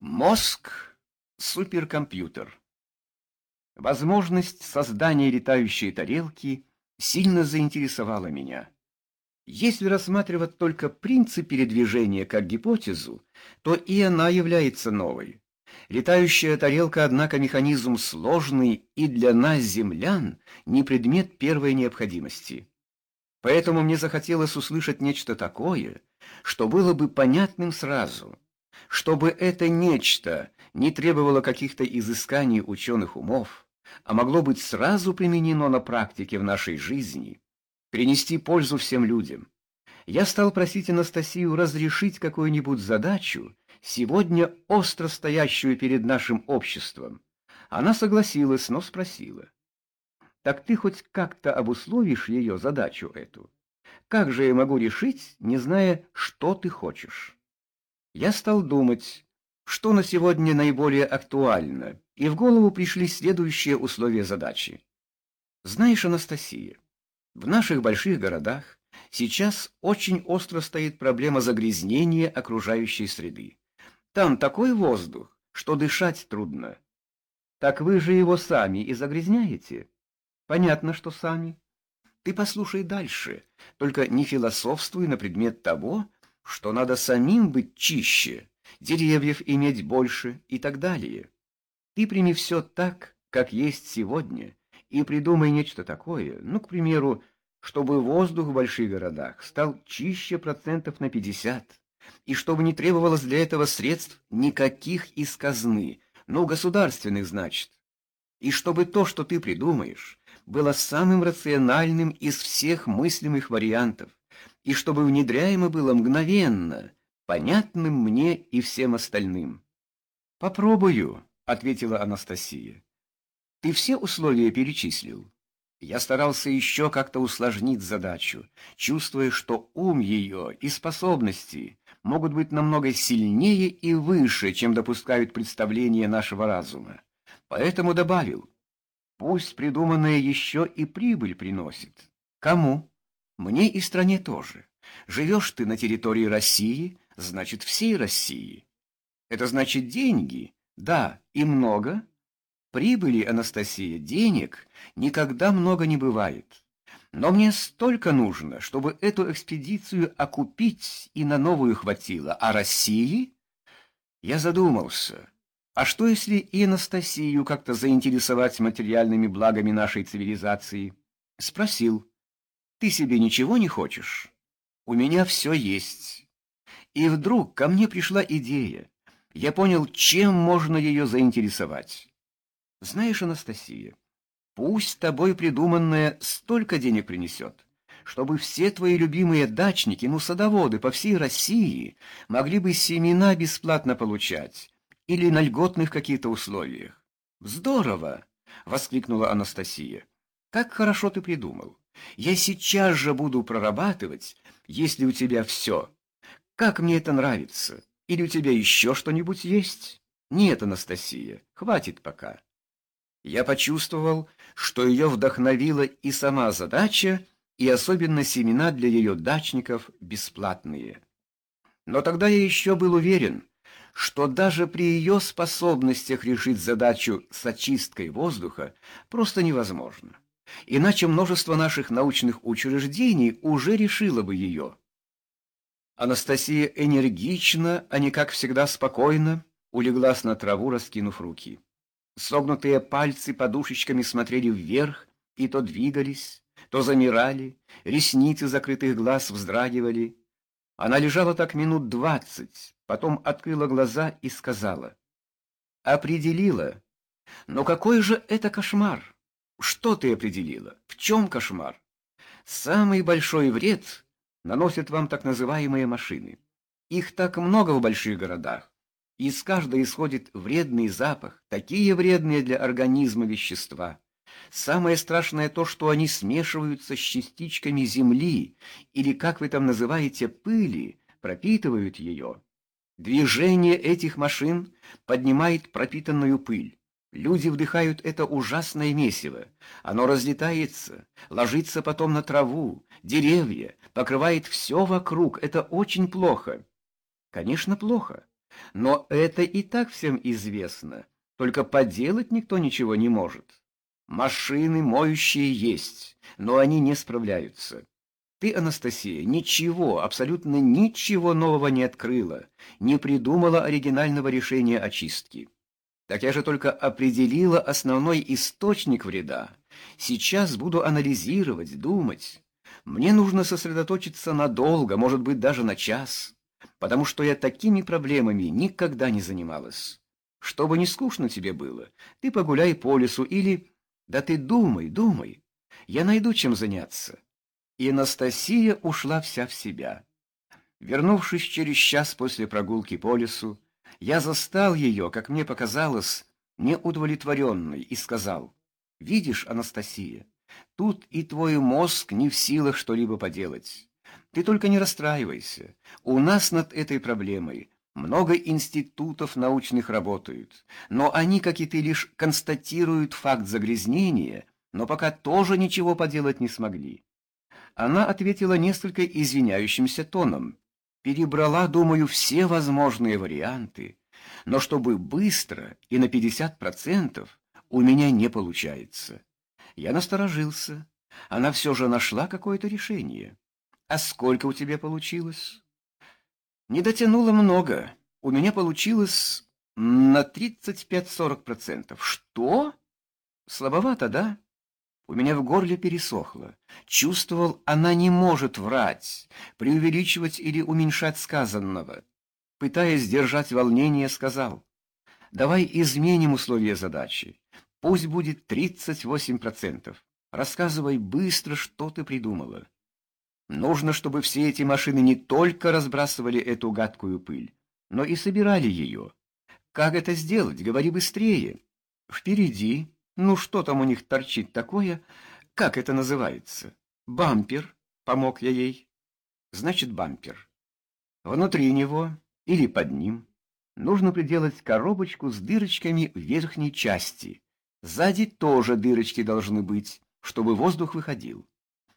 Мозг — суперкомпьютер. Возможность создания летающей тарелки сильно заинтересовала меня. Если рассматривать только принцип передвижения как гипотезу, то и она является новой. Летающая тарелка, однако, механизм сложный и для нас, землян, не предмет первой необходимости. Поэтому мне захотелось услышать нечто такое, что было бы понятным сразу — чтобы это нечто не требовало каких-то изысканий ученых умов, а могло быть сразу применено на практике в нашей жизни, принести пользу всем людям. Я стал просить Анастасию разрешить какую-нибудь задачу, сегодня остро стоящую перед нашим обществом. Она согласилась, но спросила. «Так ты хоть как-то обусловишь ее задачу эту? Как же я могу решить, не зная, что ты хочешь?» Я стал думать, что на сегодня наиболее актуально, и в голову пришли следующие условия задачи. Знаешь, Анастасия, в наших больших городах сейчас очень остро стоит проблема загрязнения окружающей среды. Там такой воздух, что дышать трудно. Так вы же его сами и загрязняете. Понятно, что сами. Ты послушай дальше, только не философствуй на предмет того, что надо самим быть чище, деревьев иметь больше и так далее. Ты прими все так, как есть сегодня, и придумай нечто такое, ну, к примеру, чтобы воздух в больших городах стал чище процентов на 50, и чтобы не требовалось для этого средств никаких из казны, ну, государственных, значит, и чтобы то, что ты придумаешь, было самым рациональным из всех мыслимых вариантов, и чтобы внедряемо было мгновенно, понятным мне и всем остальным. «Попробую», — ответила Анастасия. «Ты все условия перечислил?» Я старался еще как-то усложнить задачу, чувствуя, что ум ее и способности могут быть намного сильнее и выше, чем допускают представления нашего разума. Поэтому добавил, пусть придуманное еще и прибыль приносит. Кому? Мне и стране тоже. Живешь ты на территории России, значит, всей России. Это значит деньги, да, и много. Прибыли, Анастасия, денег никогда много не бывает. Но мне столько нужно, чтобы эту экспедицию окупить и на новую хватило. А России? Я задумался. А что, если и Анастасию как-то заинтересовать материальными благами нашей цивилизации? Спросил. Ты себе ничего не хочешь? У меня все есть. И вдруг ко мне пришла идея. Я понял, чем можно ее заинтересовать. Знаешь, Анастасия, пусть тобой придуманное столько денег принесет, чтобы все твои любимые дачники, ну, садоводы по всей России могли бы семена бесплатно получать или на льготных каких-то условиях. «Здорово!» — воскликнула Анастасия. «Как хорошо ты придумал! Я сейчас же буду прорабатывать, если у тебя все. Как мне это нравится. Или у тебя еще что-нибудь есть? Нет, Анастасия, хватит пока. Я почувствовал, что ее вдохновила и сама задача, и особенно семена для ее дачников бесплатные. Но тогда я еще был уверен, что даже при ее способностях решить задачу с очисткой воздуха просто невозможно. Иначе множество наших научных учреждений уже решило бы ее. Анастасия энергично, а не как всегда спокойно, улеглась на траву, раскинув руки. Согнутые пальцы подушечками смотрели вверх и то двигались, то замирали, ресницы закрытых глаз вздрагивали. Она лежала так минут двадцать, потом открыла глаза и сказала. «Определила. Но какой же это кошмар!» Что ты определила? В чем кошмар? Самый большой вред наносят вам так называемые машины. Их так много в больших городах. Из каждой исходит вредный запах, такие вредные для организма вещества. Самое страшное то, что они смешиваются с частичками земли, или, как вы там называете, пыли, пропитывают ее. Движение этих машин поднимает пропитанную пыль. Люди вдыхают это ужасное месиво. Оно разлетается, ложится потом на траву, деревья, покрывает все вокруг. Это очень плохо. Конечно, плохо. Но это и так всем известно, только поделать никто ничего не может. Машины моющие есть, но они не справляются. Ты, Анастасия, ничего, абсолютно ничего нового не открыла, не придумала оригинального решения очистки. Так я же только определила основной источник вреда. Сейчас буду анализировать, думать. Мне нужно сосредоточиться надолго, может быть, даже на час, потому что я такими проблемами никогда не занималась. Чтобы не скучно тебе было, ты погуляй по лесу или... Да ты думай, думай. Я найду чем заняться. И Анастасия ушла вся в себя. Вернувшись через час после прогулки по лесу, я застал ее, как мне показалось, неудовлетворенной и сказал, «Видишь, Анастасия, тут и твой мозг не в силах что-либо поделать. Ты только не расстраивайся. У нас над этой проблемой много институтов научных работают, но они, как и ты, лишь констатируют факт загрязнения, но пока тоже ничего поделать не смогли. Она ответила несколько извиняющимся тоном. Перебрала, думаю, все возможные варианты, но чтобы быстро и на 50% у меня не получается. Я насторожился. Она все же нашла какое-то решение. А сколько у тебя получилось? Не дотянуло много. У меня получилось на 35-40%. Что? Слабовато, да? У меня в горле пересохло. Чувствовал, она не может врать, преувеличивать или уменьшать сказанного. Пытаясь сдержать волнение, сказал, «Давай изменим условия задачи. Пусть будет 38%. Рассказывай быстро, что ты придумала. Нужно, чтобы все эти машины не только разбрасывали эту гадкую пыль, но и собирали ее. Как это сделать? Говори быстрее. Впереди ну что там у них торчит такое? Как это называется? Бампер, помог я ей. Значит, бампер. Внутри него или под ним нужно приделать коробочку с дырочками в верхней части. Сзади тоже дырочки должны быть, чтобы воздух выходил.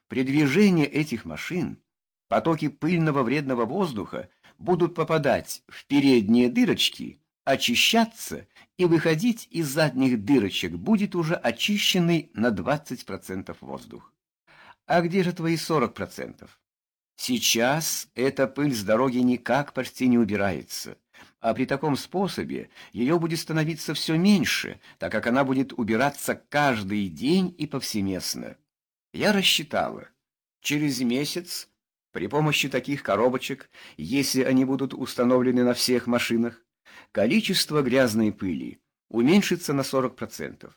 При движении этих машин потоки пыльного вредного воздуха будут попадать в передние дырочки, очищаться и выходить из задних дырочек будет уже очищенный на 20% воздух. А где же твои 40%? Сейчас эта пыль с дороги никак почти не убирается, а при таком способе ее будет становиться все меньше, так как она будет убираться каждый день и повсеместно. Я рассчитала, через месяц при помощи таких коробочек, если они будут установлены на всех машинах, количество грязной пыли уменьшится на 40%.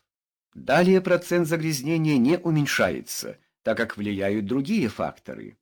Далее процент загрязнения не уменьшается, так как влияют другие факторы.